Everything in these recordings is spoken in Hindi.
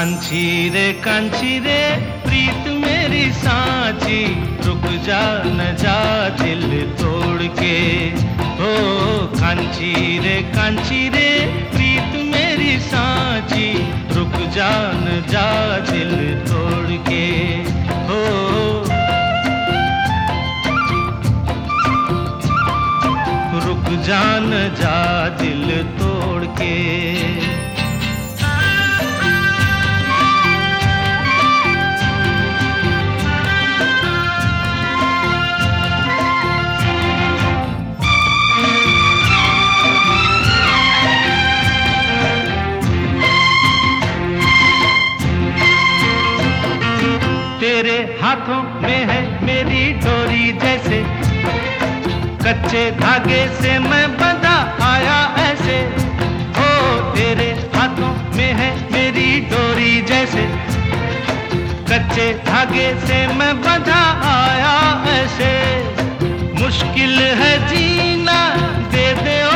कांची रे कांची रे प्रीत मेरी सांची, रुक जा, न जा दिल तोड़ के। ओ कांची रे कांची रे प्रीत मेरी सांची, रुक जा, न जा दिल तोड़ के। ओ, रुक जान जा दिल तोड़ के। हाथों में है मेरी डोरी जैसे। कच्चे धागे से मैं बंधा आया ऐसे। ओ, तेरे हाथों में है मेरी डोरी जैसे। कच्चे धागे से मैं बंधा आया ऐसे। मुश्किल है जीना, दे दे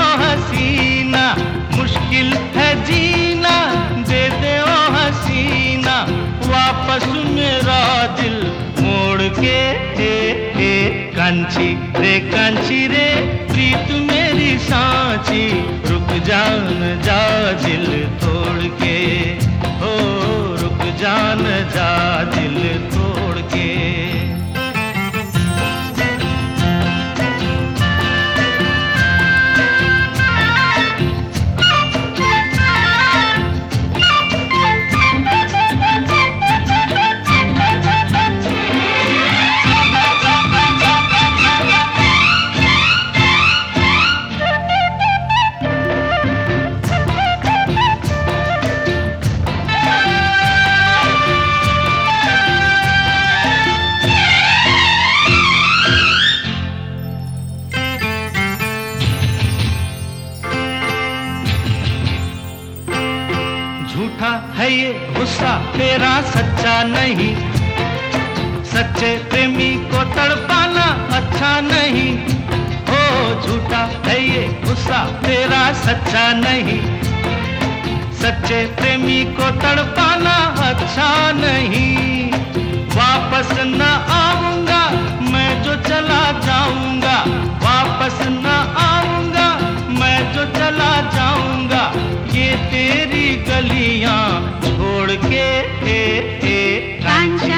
के ए, ए, कांची रे कांची रे प्रीत मेरी सांची। रुक जान जा दिल तोड़ के। है ये गुस्सा तेरा सच्चा नहीं। सच्चे प्रेमी को तड़पाना अच्छा नहीं। हो झूठा है ये गुस्सा तेरा सच्चा नहीं। सच्चे प्रेमी को तड़पाना अच्छा नहीं। वापस न आऊँगा இங்கே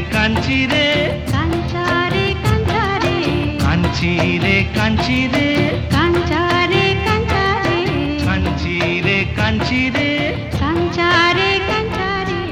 कांची रे कांची रे कांचा